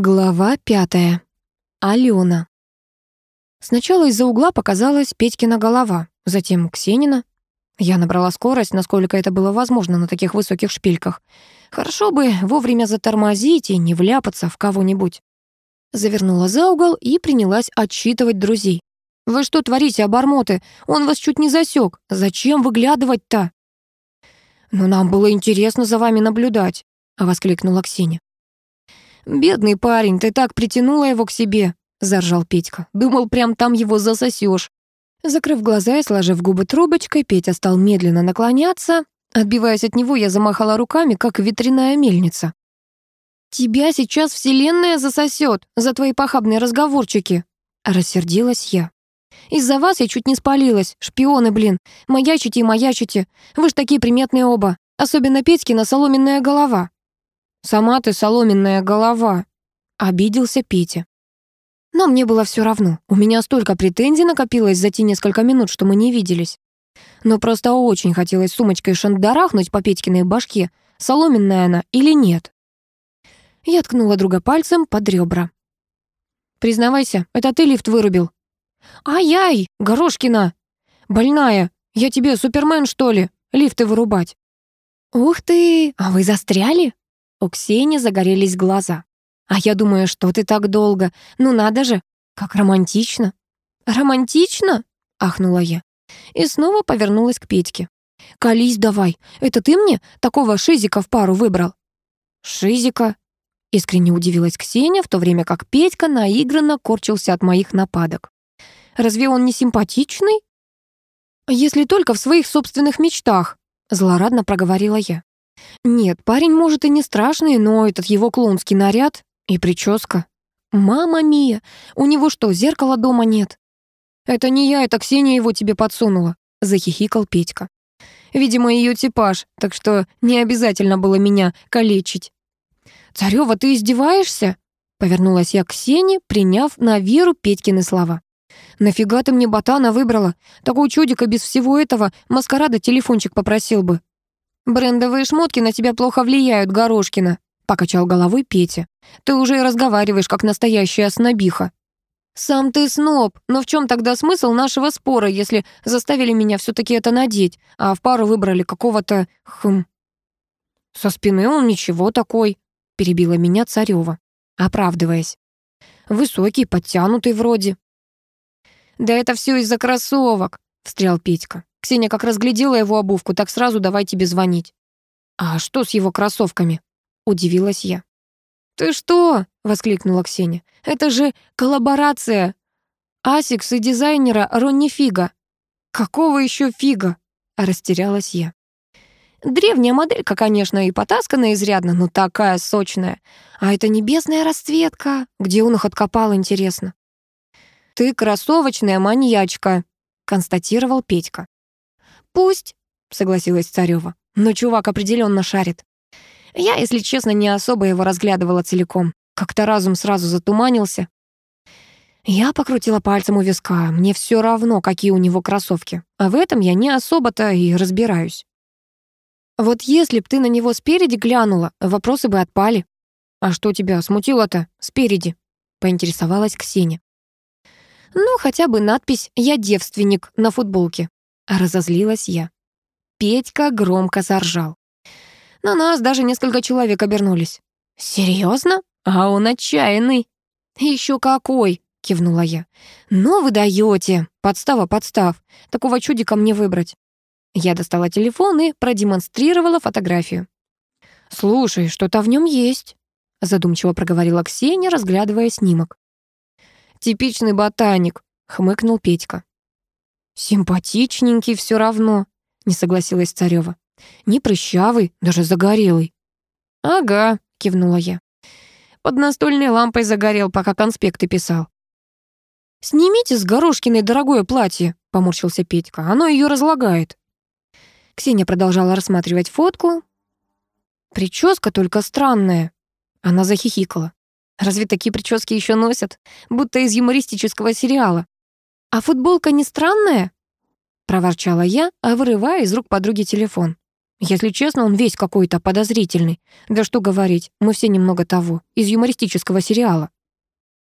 Глава пятая. Алена. Сначала из-за угла показалась Петькина голова, затем Ксенина. Я набрала скорость, насколько это было возможно на таких высоких шпильках. Хорошо бы вовремя затормозить и не вляпаться в кого-нибудь. Завернула за угол и принялась отчитывать друзей. «Вы что творите, обормоты? Он вас чуть не засек. Зачем выглядывать-то?» «Но нам было интересно за вами наблюдать», — воскликнула Ксения. «Бедный парень, ты так притянула его к себе», — заржал Петька. «Думал, прям там его засосешь». Закрыв глаза и сложив губы трубочкой, Петя стал медленно наклоняться. Отбиваясь от него, я замахала руками, как ветряная мельница. «Тебя сейчас вселенная засосет за твои похабные разговорчики», — рассердилась я. «Из-за вас я чуть не спалилась. Шпионы, блин. Маячите и маячите. Вы ж такие приметные оба. Особенно Петькина соломенная голова». «Сама ты соломенная голова», — обиделся Петя. Но мне было все равно. У меня столько претензий накопилось за те несколько минут, что мы не виделись. Но просто очень хотелось сумочкой шандарахнуть по Петькиной башке, соломенная она или нет. Я ткнула друга пальцем под ребра. «Признавайся, это ты лифт вырубил?» «Ай-яй, Горошкина! Больная, я тебе супермен, что ли, лифты вырубать?» «Ух ты, а вы застряли?» У Ксении загорелись глаза. «А я думаю, что ты так долго? Ну надо же, как романтично!» «Романтично?» — ахнула я. И снова повернулась к Петьке. «Колись давай, это ты мне такого шизика в пару выбрал?» «Шизика?» — искренне удивилась Ксения, в то время как Петька наигранно корчился от моих нападок. «Разве он не симпатичный?» «Если только в своих собственных мечтах», — злорадно проговорила я. Нет, парень, может, и не страшный, но этот его клоунский наряд и прическа. Мама Мия, у него что, зеркала дома нет? Это не я, это Ксения его тебе подсунула, захихикал Петька. Видимо, ее типаж, так что не обязательно было меня калечить. «Царёва, ты издеваешься?» Повернулась я к Ксении, приняв на веру Петькины слова. «Нафига ты мне ботана выбрала? Такой чудика без всего этого маскарада телефончик попросил бы. «Брендовые шмотки на тебя плохо влияют, Горошкина», — покачал головой Петя. «Ты уже и разговариваешь, как настоящая снобиха». «Сам ты сноб, но в чем тогда смысл нашего спора, если заставили меня все таки это надеть, а в пару выбрали какого-то... хм...» «Со спины он ничего такой», — перебила меня Царева, оправдываясь. «Высокий, подтянутый вроде». «Да это все из-за кроссовок», — встрял Петька. Ксения как разглядела его обувку, так сразу давай тебе звонить. «А что с его кроссовками?» — удивилась я. «Ты что?» — воскликнула Ксения. «Это же коллаборация Asics и дизайнера Ронни Фига». «Какого еще Фига?» — растерялась я. Древняя моделька, конечно, и потасканная изрядно, но такая сочная. А это небесная расцветка. Где он их откопал, интересно? «Ты кроссовочная маньячка», — констатировал Петька. «Пусть», — согласилась Царёва. «Но чувак определенно шарит. Я, если честно, не особо его разглядывала целиком. Как-то разум сразу затуманился. Я покрутила пальцем у виска. Мне все равно, какие у него кроссовки. А в этом я не особо-то и разбираюсь. Вот если б ты на него спереди глянула, вопросы бы отпали. А что тебя смутило-то спереди? Поинтересовалась Ксения. Ну, хотя бы надпись «Я девственник» на футболке. Разозлилась я. Петька громко заржал. На нас даже несколько человек обернулись. «Серьезно? А он отчаянный». «Еще какой!» — кивнула я. «Ну вы даете! Подстава, подстав. Такого чудика мне выбрать». Я достала телефон и продемонстрировала фотографию. «Слушай, что-то в нем есть», — задумчиво проговорила Ксения, разглядывая снимок. «Типичный ботаник», — хмыкнул Петька. «Симпатичненький все равно», — не согласилась Царева. «Не прыщавый, даже загорелый». «Ага», — кивнула я. «Под настольной лампой загорел, пока конспекты писал». «Снимите с Горошкиной дорогое платье», — поморщился Петька. «Оно ее разлагает». Ксения продолжала рассматривать фотку. «Прическа только странная». Она захихикала. «Разве такие прически еще носят? Будто из юмористического сериала. «А футболка не странная?» — проворчала я, а вырывая из рук подруги телефон. Если честно, он весь какой-то подозрительный. Да что говорить, мы все немного того, из юмористического сериала.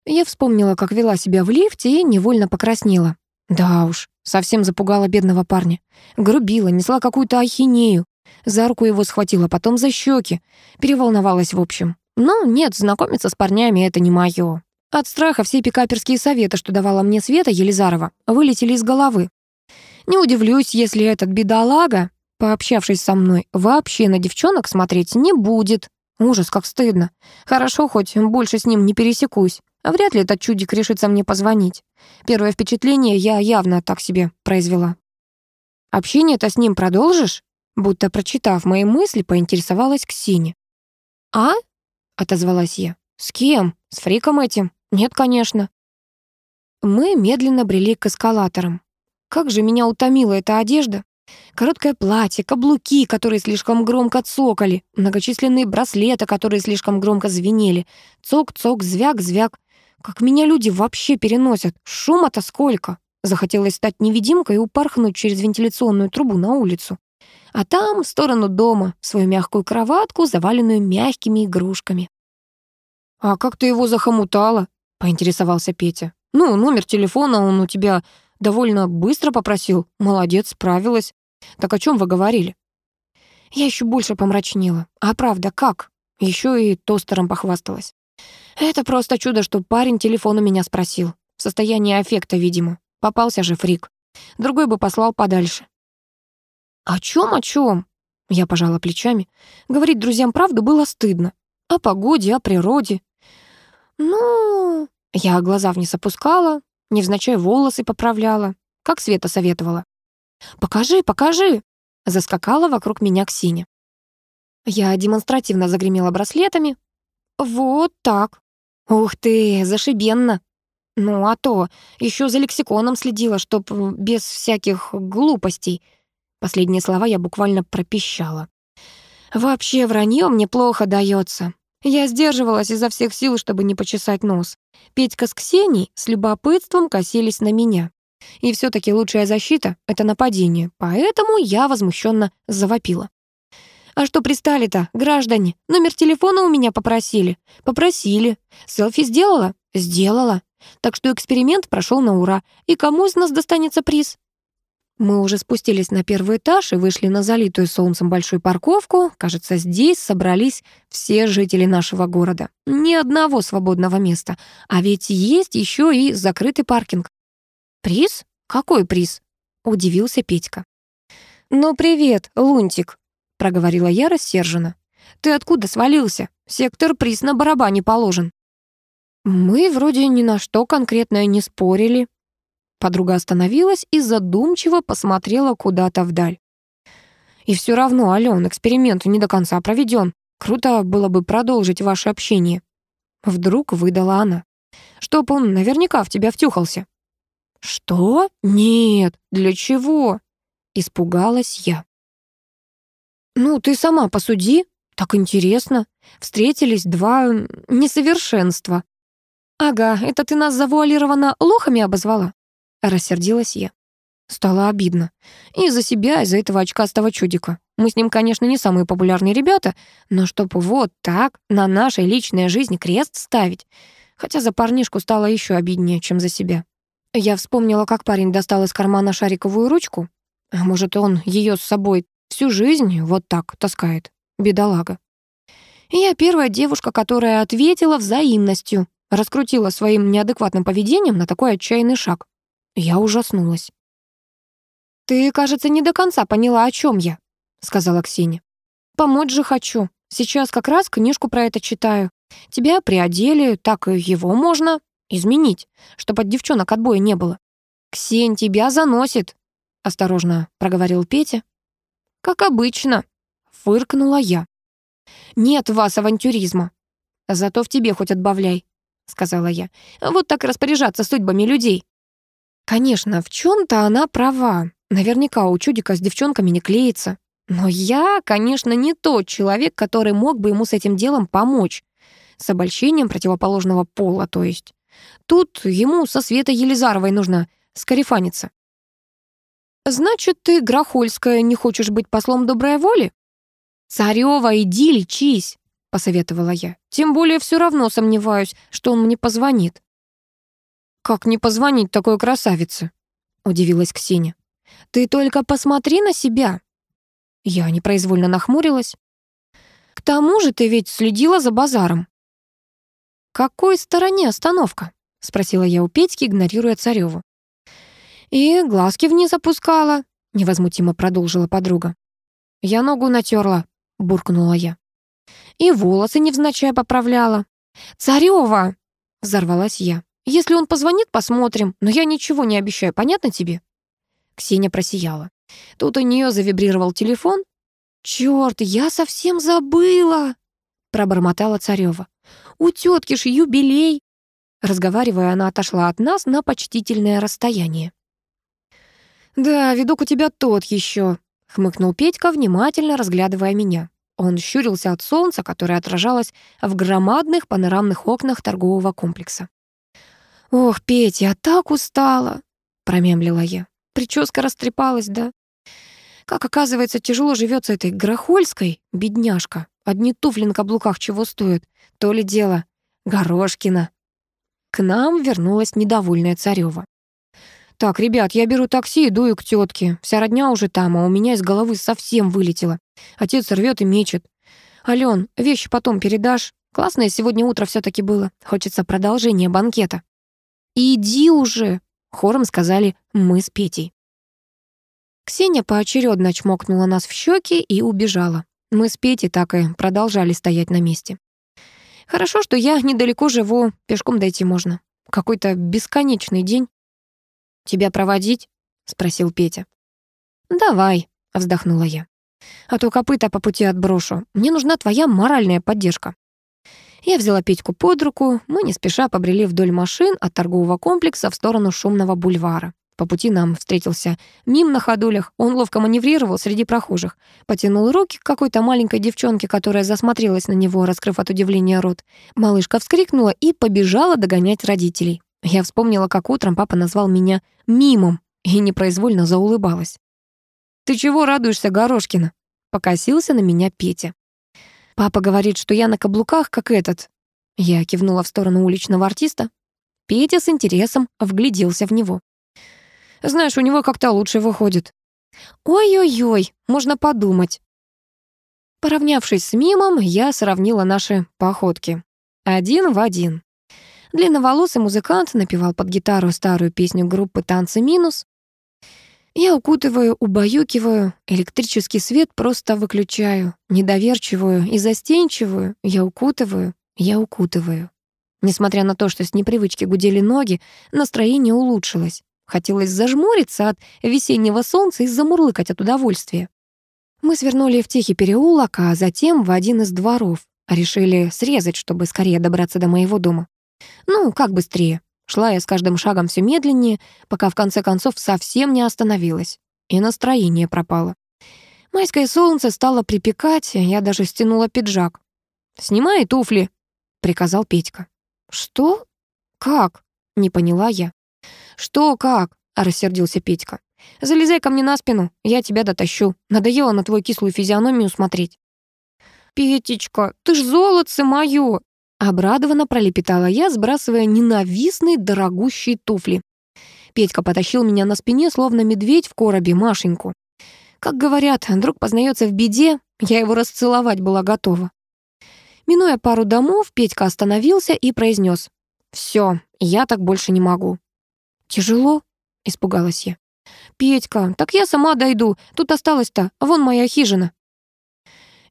Я вспомнила, как вела себя в лифте и невольно покраснела. Да уж, совсем запугала бедного парня. Грубила, несла какую-то ахинею. За руку его схватила, потом за щеки. Переволновалась в общем. Но нет, знакомиться с парнями — это не моё. От страха все пикаперские советы, что давала мне Света Елизарова, вылетели из головы. Не удивлюсь, если этот бедолага, пообщавшись со мной, вообще на девчонок смотреть не будет. Ужас, как стыдно. Хорошо, хоть больше с ним не пересекусь. Вряд ли этот чудик решится мне позвонить. Первое впечатление я явно так себе произвела. «Общение-то с ним продолжишь?» Будто прочитав мои мысли, поинтересовалась Ксения. «А?» — отозвалась я. «С кем? С фриком этим? Нет, конечно». Мы медленно брели к эскалаторам. Как же меня утомила эта одежда. Короткое платье, каблуки, которые слишком громко цокали, многочисленные браслеты, которые слишком громко звенели. Цок-цок, звяк-звяк. Как меня люди вообще переносят? Шума-то сколько? Захотелось стать невидимкой и упорхнуть через вентиляционную трубу на улицу. А там, в сторону дома, свою мягкую кроватку, заваленную мягкими игрушками. «А как ты его захомутала?» — поинтересовался Петя. «Ну, номер телефона он у тебя довольно быстро попросил. Молодец, справилась. Так о чем вы говорили?» Я еще больше помрачнела. А правда, как? Еще и тостером похвасталась. Это просто чудо, что парень телефон у меня спросил. В состоянии аффекта, видимо. Попался же фрик. Другой бы послал подальше. «О чем, о чем? Я пожала плечами. Говорить друзьям правду было стыдно. О погоде, о природе. «Ну...» Я глаза вниз опускала, невзначай волосы поправляла, как Света советовала. «Покажи, покажи!» Заскакала вокруг меня Ксения. Я демонстративно загремела браслетами. «Вот так. Ух ты, зашибенно!» Ну, а то, еще за лексиконом следила, чтоб без всяких глупостей. Последние слова я буквально пропищала. Вообще вранье мне плохо дается. Я сдерживалась изо всех сил, чтобы не почесать нос. Петька с Ксенией с любопытством косились на меня. И все таки лучшая защита — это нападение, поэтому я возмущенно завопила. «А что пристали-то, граждане? Номер телефона у меня попросили?» «Попросили. Селфи сделала?» «Сделала. Так что эксперимент прошел на ура. И кому из нас достанется приз?» Мы уже спустились на первый этаж и вышли на залитую солнцем большую парковку. Кажется, здесь собрались все жители нашего города. Ни одного свободного места. А ведь есть еще и закрытый паркинг. «Приз? Какой приз?» — удивился Петька. «Ну, привет, Лунтик», — проговорила я рассерженно. «Ты откуда свалился? Сектор приз на барабане положен». Мы вроде ни на что конкретное не спорили, Подруга остановилась и задумчиво посмотрела куда-то вдаль. «И все равно, Ален, эксперимент не до конца проведен. Круто было бы продолжить ваше общение». Вдруг выдала она. «Чтоб он наверняка в тебя втюхался». «Что? Нет, для чего?» Испугалась я. «Ну, ты сама посуди. Так интересно. Встретились два несовершенства». «Ага, это ты нас завуалированно лохами обозвала?» Рассердилась я. Стало обидно. И за себя, и за этого очкастого чудика. Мы с ним, конечно, не самые популярные ребята, но чтоб вот так на нашей личной жизни крест ставить. Хотя за парнишку стало еще обиднее, чем за себя. Я вспомнила, как парень достал из кармана шариковую ручку. А может, он ее с собой всю жизнь вот так таскает. Бедолага. И я первая девушка, которая ответила взаимностью, раскрутила своим неадекватным поведением на такой отчаянный шаг. Я ужаснулась. «Ты, кажется, не до конца поняла, о чем я», — сказала Ксения. «Помочь же хочу. Сейчас как раз книжку про это читаю. Тебя приодели, так и его можно изменить, чтобы от девчонок отбоя не было». «Ксень, тебя заносит», — осторожно проговорил Петя. «Как обычно», — фыркнула я. «Нет вас авантюризма. Зато в тебе хоть отбавляй», — сказала я. «Вот так распоряжаться судьбами людей». Конечно, в чем то она права. Наверняка у чудика с девчонками не клеится. Но я, конечно, не тот человек, который мог бы ему с этим делом помочь. С обольщением противоположного пола, то есть. Тут ему со Светой Елизаровой нужно скарифаниться. значит, ты, Грохольская, не хочешь быть послом доброй воли?» «Царёва, иди лечись!» — посоветовала я. «Тем более все равно сомневаюсь, что он мне позвонит». «Как не позвонить такой красавице?» — удивилась Ксения. «Ты только посмотри на себя!» Я непроизвольно нахмурилась. «К тому же ты ведь следила за базаром». «Какой стороне остановка?» — спросила я у Петьки, игнорируя Царёву. «И глазки вниз опускала», — невозмутимо продолжила подруга. «Я ногу натерла», — буркнула я. «И волосы невзначай поправляла». «Царёва!» — взорвалась я. Если он позвонит, посмотрим, но я ничего не обещаю, понятно тебе?» Ксения просияла. Тут у нее завибрировал телефон. «Чёрт, я совсем забыла!» пробормотала Царёва. «У тетки ж юбилей!» Разговаривая, она отошла от нас на почтительное расстояние. «Да, видок у тебя тот еще, хмыкнул Петька, внимательно разглядывая меня. Он щурился от солнца, которое отражалось в громадных панорамных окнах торгового комплекса. «Ох, Петя, я так устала!» — промямлила я. Прическа растрепалась, да? Как оказывается, тяжело живется этой Грохольской, бедняжка. Одни туфли на каблуках чего стоят. То ли дело Горошкина. К нам вернулась недовольная Царёва. «Так, ребят, я беру такси и дую к тетке. Вся родня уже там, а у меня из головы совсем вылетело. Отец рвет и мечет. Ален, вещи потом передашь? Классное сегодня утро все таки было. Хочется продолжения банкета». «Иди уже!» — хором сказали мы с Петей. Ксения поочередно чмокнула нас в щеки и убежала. Мы с Петей так и продолжали стоять на месте. Хорошо, что я недалеко живу, пешком дойти можно. Какой-то бесконечный день. «Тебя проводить?» — спросил Петя. «Давай», — вздохнула я. «А то копыта по пути отброшу. Мне нужна твоя моральная поддержка». Я взяла Петьку под руку, мы не спеша побрели вдоль машин от торгового комплекса в сторону шумного бульвара. По пути нам встретился Мим на ходулях, он ловко маневрировал среди прохожих, потянул руки к какой-то маленькой девчонке, которая засмотрелась на него, раскрыв от удивления рот. Малышка вскрикнула и побежала догонять родителей. Я вспомнила, как утром папа назвал меня Мимом и непроизвольно заулыбалась. «Ты чего радуешься, Горошкина?» Покосился на меня Петя. Папа говорит, что я на каблуках, как этот. Я кивнула в сторону уличного артиста. Петя с интересом вгляделся в него. Знаешь, у него как-то лучше выходит. Ой-ой-ой, можно подумать. Поравнявшись с мимом, я сравнила наши походки. Один в один. Длинноволосый музыкант напевал под гитару старую песню группы «Танцы минус». Я укутываю, убаюкиваю, электрический свет просто выключаю, недоверчивую и застенчивую, я укутываю, я укутываю. Несмотря на то, что с непривычки гудели ноги, настроение улучшилось. Хотелось зажмуриться от весеннего солнца и замурлыкать от удовольствия. Мы свернули в тихий переулок, а затем в один из дворов. Решили срезать, чтобы скорее добраться до моего дома. Ну, как быстрее. Шла я с каждым шагом все медленнее, пока в конце концов совсем не остановилась. И настроение пропало. Майское солнце стало припекать, я даже стянула пиджак. «Снимай туфли», — приказал Петька. «Что? Как?» — не поняла я. «Что как?» — рассердился Петька. «Залезай ко мне на спину, я тебя дотащу. Надоело на твою кислую физиономию смотреть». «Петечка, ты ж золотце моё!» Обрадованно пролепетала я, сбрасывая ненавистные дорогущие туфли. Петька потащил меня на спине, словно медведь в коробе Машеньку. Как говорят, друг познается в беде, я его расцеловать была готова. Минуя пару домов, Петька остановился и произнес: «Все, я так больше не могу». «Тяжело?» — испугалась я. «Петька, так я сама дойду. Тут осталось-то, вон моя хижина».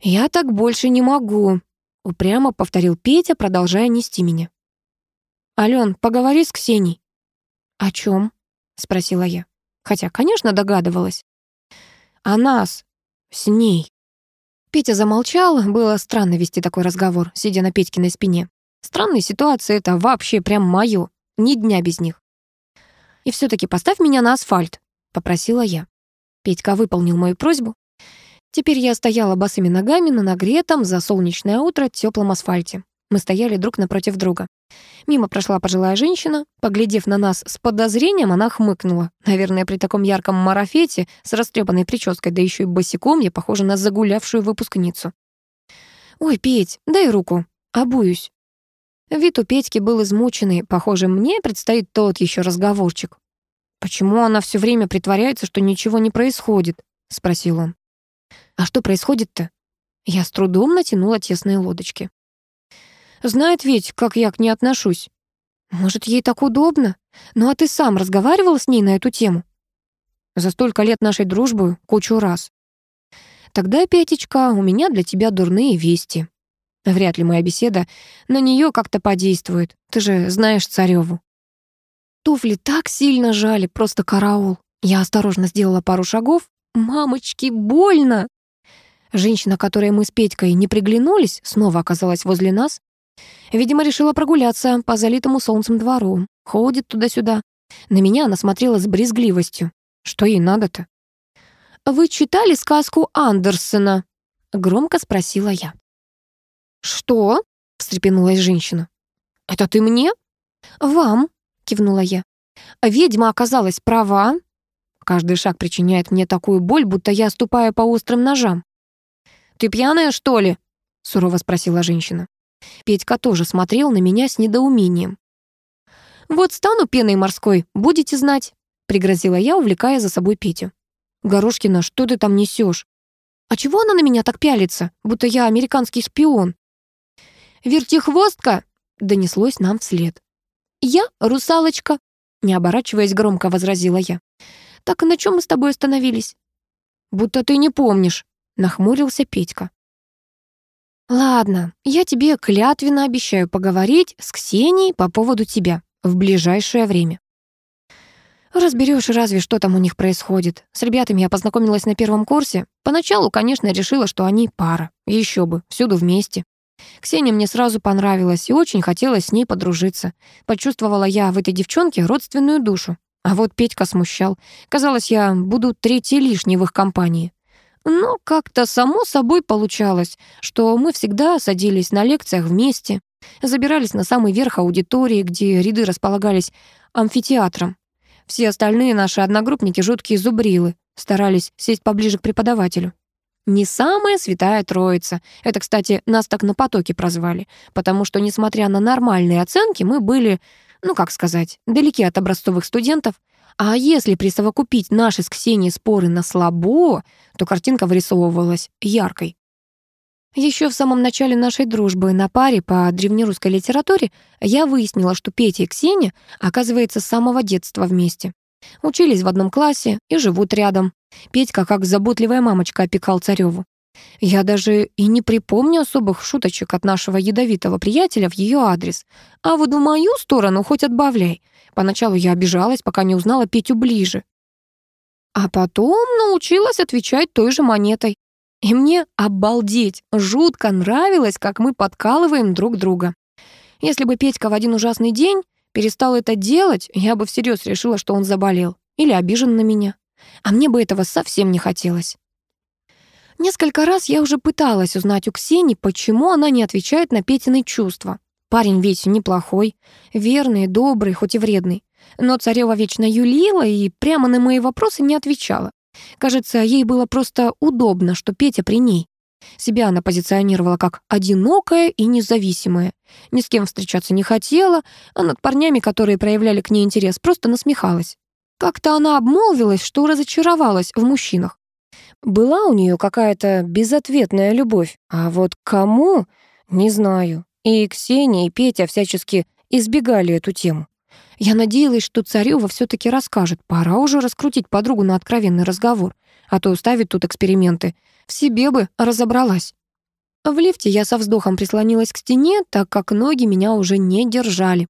«Я так больше не могу», Упрямо повторил Петя, продолжая нести меня. «Алён, поговори с Ксенией». «О чем? спросила я. Хотя, конечно, догадывалась. «О нас. С ней». Петя замолчал, было странно вести такой разговор, сидя на Петькиной спине. Странные ситуации — это вообще прям моё, ни дня без них. «И все таки поставь меня на асфальт», — попросила я. Петька выполнил мою просьбу. Теперь я стояла босыми ногами на нагретом за солнечное утро теплом асфальте. Мы стояли друг напротив друга. Мимо прошла пожилая женщина. Поглядев на нас с подозрением, она хмыкнула. Наверное, при таком ярком марафете с растрепанной прической, да еще и босиком, я похожа на загулявшую выпускницу. «Ой, Петь, дай руку, обуюсь». Вид у Петьки был измученный. Похоже, мне предстоит тот еще разговорчик. «Почему она все время притворяется, что ничего не происходит?» — спросил он. «А что происходит-то?» Я с трудом натянула тесные лодочки. Знает ведь, как я к ней отношусь. Может, ей так удобно? Ну а ты сам разговаривал с ней на эту тему? За столько лет нашей дружбы кучу раз. Тогда, Петечка, у меня для тебя дурные вести. Вряд ли моя беседа на нее как-то подействует. Ты же знаешь Цареву. Туфли так сильно жали, просто караул. Я осторожно сделала пару шагов. Мамочки, больно! Женщина, которой мы с Петькой не приглянулись, снова оказалась возле нас. Видимо, решила прогуляться по залитому солнцем двору. Ходит туда-сюда. На меня она смотрела с брезгливостью. Что ей надо-то? «Вы читали сказку Андерсена?» — громко спросила я. «Что?» — встрепенулась женщина. «Это ты мне?» «Вам», — кивнула я. «Ведьма оказалась права». Каждый шаг причиняет мне такую боль, будто я ступаю по острым ножам. «Ты пьяная, что ли?» — сурово спросила женщина. Петька тоже смотрел на меня с недоумением. «Вот стану пеной морской, будете знать», — пригрозила я, увлекая за собой Петю. «Горошкина, что ты там несешь? А чего она на меня так пялится, будто я американский шпион?» «Вертихвостка!» — донеслось нам вслед. «Я русалочка», — не оборачиваясь, громко возразила я. «Так и на чем мы с тобой остановились?» «Будто ты не помнишь», — нахмурился Петька. «Ладно, я тебе клятвенно обещаю поговорить с Ксенией по поводу тебя в ближайшее время». Разберешь разве что там у них происходит. С ребятами я познакомилась на первом курсе. Поначалу, конечно, решила, что они пара. Еще бы, всюду вместе. Ксения мне сразу понравилась и очень хотелось с ней подружиться. Почувствовала я в этой девчонке родственную душу. А вот Петька смущал. Казалось, я буду третьей лишней в их компании. Но как-то само собой получалось, что мы всегда садились на лекциях вместе, забирались на самый верх аудитории, где ряды располагались амфитеатром. Все остальные наши одногруппники жуткие зубрилы, старались сесть поближе к преподавателю. Не самая святая троица. Это, кстати, нас так на потоке прозвали, потому что, несмотря на нормальные оценки, мы были, ну как сказать, далеки от образцовых студентов, а если присовокупить наши с Ксенией споры на слабо, то картинка вырисовывалась яркой. Еще в самом начале нашей дружбы на паре по древнерусской литературе я выяснила, что Петя и Ксения, оказывается, с самого детства вместе. Учились в одном классе и живут рядом. Петька, как заботливая мамочка, опекал Цареву. Я даже и не припомню особых шуточек от нашего ядовитого приятеля в ее адрес. А вот в мою сторону хоть отбавляй. Поначалу я обижалась, пока не узнала Петю ближе. А потом научилась отвечать той же монетой. И мне обалдеть, жутко нравилось, как мы подкалываем друг друга. Если бы Петька в один ужасный день перестал это делать, я бы всерьез решила, что он заболел или обижен на меня. А мне бы этого совсем не хотелось. Несколько раз я уже пыталась узнать у Ксении, почему она не отвечает на Петины чувства. Парень ведь неплохой, верный, добрый, хоть и вредный. Но царева вечно юлила и прямо на мои вопросы не отвечала. Кажется, ей было просто удобно, что Петя при ней. Себя она позиционировала как одинокая и независимая. Ни с кем встречаться не хотела, а над парнями, которые проявляли к ней интерес, просто насмехалась. Как-то она обмолвилась, что разочаровалась в мужчинах. Была у нее какая-то безответная любовь, а вот кому — не знаю. И Ксения, и Петя всячески избегали эту тему. Я надеялась, что Царёва все таки расскажет. Пора уже раскрутить подругу на откровенный разговор, а то уставить тут эксперименты. В себе бы разобралась. В лифте я со вздохом прислонилась к стене, так как ноги меня уже не держали.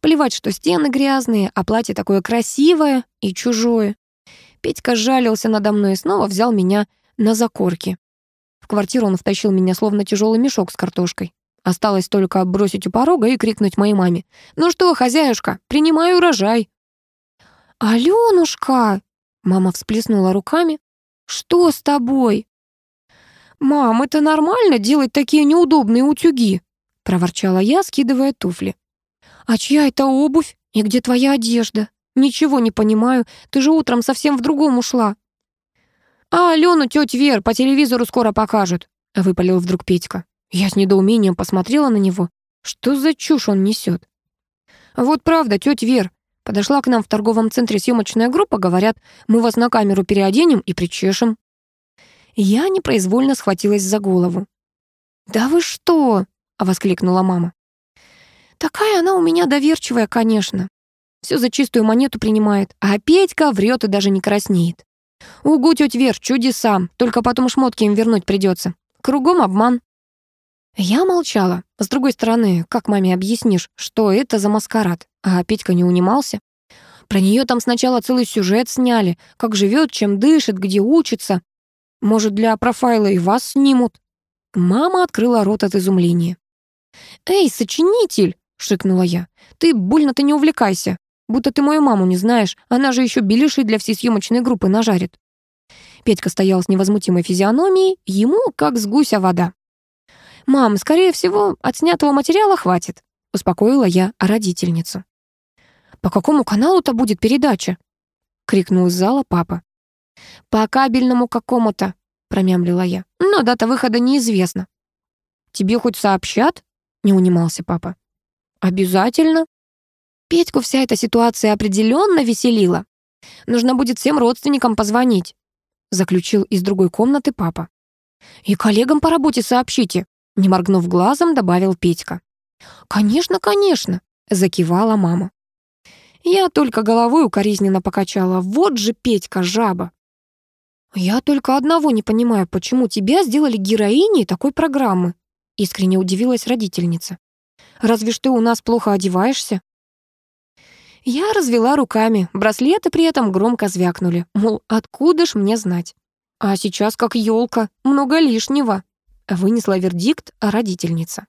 Плевать, что стены грязные, а платье такое красивое и чужое. Петька жалился надо мной и снова взял меня на закорки. В квартиру он втащил меня словно тяжелый мешок с картошкой. Осталось только бросить у порога и крикнуть моей маме. «Ну что, хозяюшка, принимай урожай!» «Алёнушка!» Мама всплеснула руками. «Что с тобой?» «Мам, это нормально делать такие неудобные утюги?» проворчала я, скидывая туфли. «А чья это обувь? И где твоя одежда? Ничего не понимаю, ты же утром совсем в другом ушла». «А Алену тетя Вер по телевизору скоро покажут», — выпалил вдруг Петька. Я с недоумением посмотрела на него. Что за чушь он несет? «Вот правда, тетя Вер, Подошла к нам в торговом центре съемочная группа, говорят, мы вас на камеру переоденем и причешем. Я непроизвольно схватилась за голову. «Да вы что?» — воскликнула мама. «Такая она у меня доверчивая, конечно. Все за чистую монету принимает, а Петька врет и даже не краснеет. Угу, тетя Вер, чудеса, только потом шмотки им вернуть придется. Кругом обман». Я молчала. С другой стороны, как маме объяснишь, что это за маскарад? А Петька не унимался. Про нее там сначала целый сюжет сняли, как живет, чем дышит, где учится. Может, для профайла и вас снимут? Мама открыла рот от изумления. «Эй, сочинитель!» — шикнула я. «Ты больно-то не увлекайся. Будто ты мою маму не знаешь. Она же еще беляши для всей съемочной группы нажарит». Петька стоял с невозмутимой физиономией, ему как с гуся вода. «Мам, скорее всего, от снятого материала хватит», — успокоила я родительницу. «По какому каналу-то будет передача?» — крикнул из зала папа. «По кабельному какому-то», — промямлила я. «Но дата выхода неизвестна». «Тебе хоть сообщат?» — не унимался папа. «Обязательно». Петьку вся эта ситуация определенно веселила. Нужно будет всем родственникам позвонить, заключил из другой комнаты папа. И коллегам по работе сообщите, не моргнув глазом, добавил Петька. «Конечно, конечно», — закивала мама. Я только головой укоризненно покачала. Вот же Петька, жаба. «Я только одного не понимаю, почему тебя сделали героиней такой программы?» Искренне удивилась родительница. «Разве что у нас плохо одеваешься?» Я развела руками, браслеты при этом громко звякнули. Мол, откуда ж мне знать? А сейчас как елка, много лишнего вынесла вердикт родительница.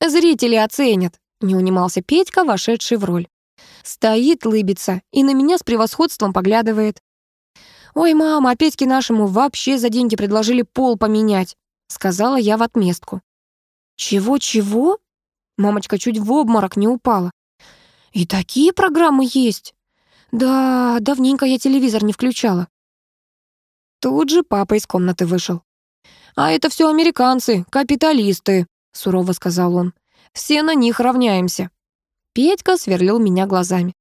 «Зрители оценят», — не унимался Петька, вошедший в роль. Стоит, лыбится и на меня с превосходством поглядывает. «Ой, мама, а Петьке нашему вообще за деньги предложили пол поменять», — сказала я в отместку. «Чего-чего?» Мамочка чуть в обморок не упала. «И такие программы есть?» «Да, давненько я телевизор не включала». Тут же папа из комнаты вышел. «А это все американцы, капиталисты», — сурово сказал он. «Все на них равняемся». Петька сверлил меня глазами.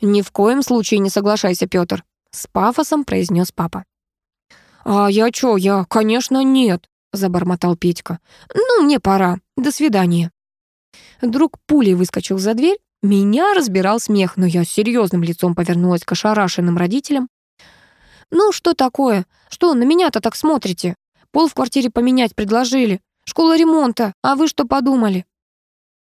«Ни в коем случае не соглашайся, Пётр», — с пафосом произнес папа. «А я чё, я, конечно, нет», — забормотал Петька. «Ну, мне пора. До свидания». Друг пулей выскочил за дверь. Меня разбирал смех, но я с серьезным лицом повернулась к ошарашенным родителям. «Ну, что такое? Что на меня-то так смотрите? Пол в квартире поменять предложили. Школа ремонта. А вы что подумали?»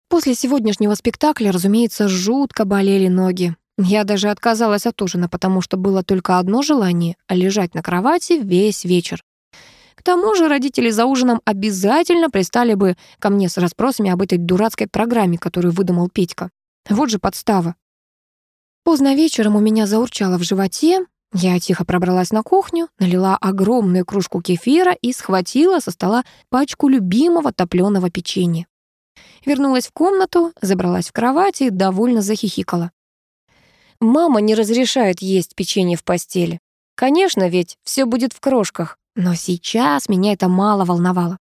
После сегодняшнего спектакля, разумеется, жутко болели ноги. Я даже отказалась от ужина, потому что было только одно желание — лежать на кровати весь вечер. К тому же родители за ужином обязательно пристали бы ко мне с расспросами об этой дурацкой программе, которую выдумал Петька. Вот же подстава. Поздно вечером у меня заурчало в животе, я тихо пробралась на кухню, налила огромную кружку кефира и схватила со стола пачку любимого топленого печенья. Вернулась в комнату, забралась в кровать и довольно захихикала. Мама не разрешает есть печенье в постели. Конечно, ведь все будет в крошках, но сейчас меня это мало волновало.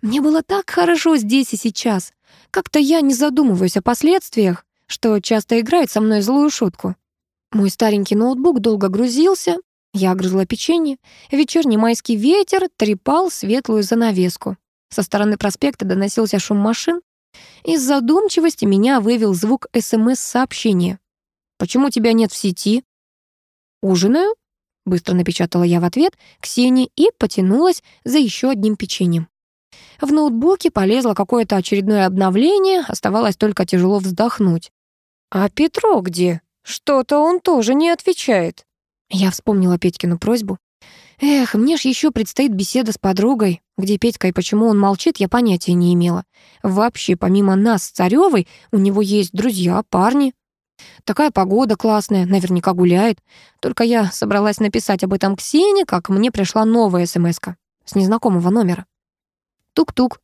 Мне было так хорошо здесь и сейчас. Как-то я не задумываюсь о последствиях, что часто играет со мной злую шутку. Мой старенький ноутбук долго грузился, я грызла печенье, вечерний майский ветер трепал светлую занавеску. Со стороны проспекта доносился шум машин. Из задумчивости меня вывел звук СМС-сообщения. «Почему тебя нет в сети?» «Ужинаю?» — быстро напечатала я в ответ Ксении и потянулась за еще одним печеньем. В ноутбуке полезло какое-то очередное обновление, оставалось только тяжело вздохнуть. «А Петро где?» Что-то он тоже не отвечает. Я вспомнила Петькину просьбу. Эх, мне ж еще предстоит беседа с подругой. Где Петька и почему он молчит, я понятия не имела. Вообще, помимо нас с Царёвой, у него есть друзья, парни. Такая погода классная, наверняка гуляет. Только я собралась написать об этом Ксении, как мне пришла новая смс с незнакомого номера. Тук-тук.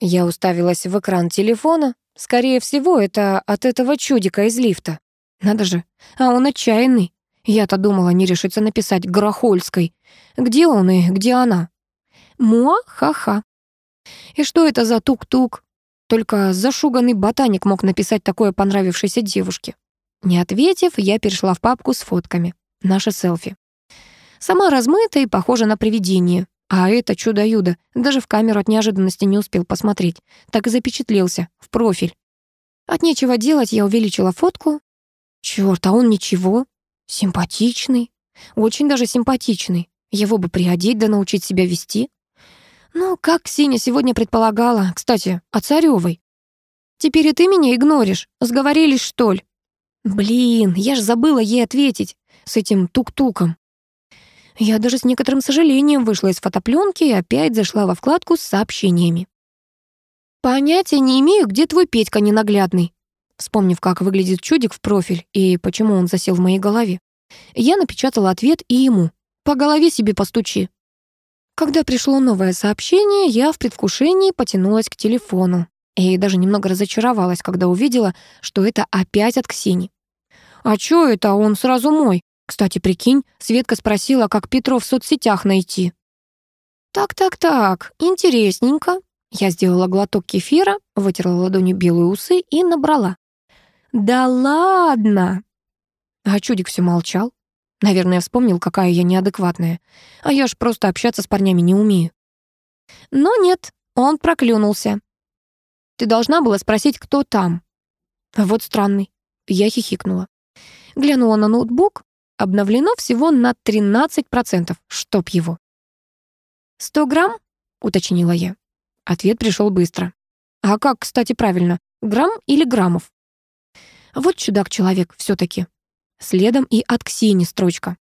Я уставилась в экран телефона. Скорее всего, это от этого чудика из лифта. Надо же, а он отчаянный. Я-то думала, не решится написать Грохольской. Где он и где она? Муа-ха-ха. И что это за тук-тук? Только зашуганный ботаник мог написать такое понравившейся девушке. Не ответив, я перешла в папку с фотками. Наше селфи. Сама размытая и похожа на привидение. А это чудо-юдо. Даже в камеру от неожиданности не успел посмотреть. Так и запечатлелся. В профиль. От нечего делать я увеличила фотку. Чёрт, а он ничего. Симпатичный. Очень даже симпатичный. Его бы приодеть да научить себя вести. Ну, как Ксения сегодня предполагала. Кстати, о Царёвой. Теперь и ты меня игноришь. Сговорились, что ли? Блин, я ж забыла ей ответить. С этим тук-туком. Я даже с некоторым сожалением вышла из фотопленки и опять зашла во вкладку с сообщениями. «Понятия не имею, где твой Петька ненаглядный». Вспомнив, как выглядит чудик в профиль и почему он засел в моей голове, я напечатала ответ и ему. «По голове себе постучи». Когда пришло новое сообщение, я в предвкушении потянулась к телефону и даже немного разочаровалась, когда увидела, что это опять от Ксени. «А чё это он сразу мой? Кстати, прикинь, Светка спросила, как Петров в соцсетях найти. Так-так-так, интересненько. Я сделала глоток кефира, вытерла ладонью белые усы и набрала. Да ладно! А чудик все молчал. Наверное, вспомнил, какая я неадекватная. А я ж просто общаться с парнями не умею. Но нет, он проклюнулся. Ты должна была спросить, кто там. Вот странный. Я хихикнула. Глянула на ноутбук, Обновлено всего на 13%, чтоб его. «Сто грамм?» — уточнила я. Ответ пришел быстро. «А как, кстати, правильно, грамм или граммов?» Вот чудак-человек все таки Следом и от Ксении строчка.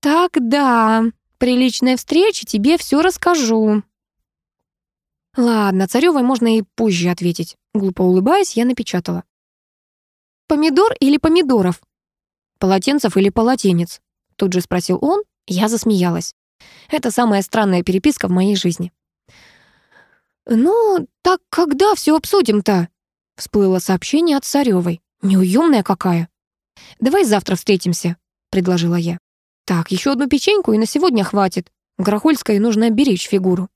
«Так, да, при личной встрече тебе все расскажу». Ладно, Царёвой можно и позже ответить. Глупо улыбаясь, я напечатала. «Помидор или помидоров?» «Полотенцев или полотенец?» Тут же спросил он, я засмеялась. Это самая странная переписка в моей жизни. «Ну, так когда все обсудим-то?» Всплыло сообщение от Царёвой. «Неуёмная какая!» «Давай завтра встретимся», — предложила я. «Так, еще одну печеньку, и на сегодня хватит. Грохольской нужно беречь фигуру».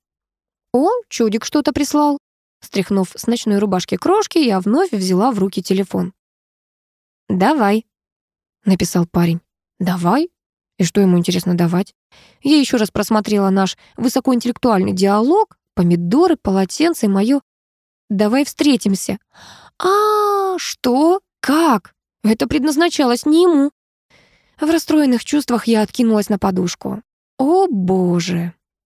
«О, чудик что-то прислал». Стряхнув с ночной рубашки крошки, я вновь взяла в руки телефон. «Давай», написал парень. «Давай?» И что ему интересно давать? Я еще раз просмотрела наш высокоинтеллектуальный диалог, помидоры, полотенце и моё «давай встретимся». «А, что? Как? Это предназначалось не ему». В расстроенных чувствах я откинулась на подушку. «О, боже!»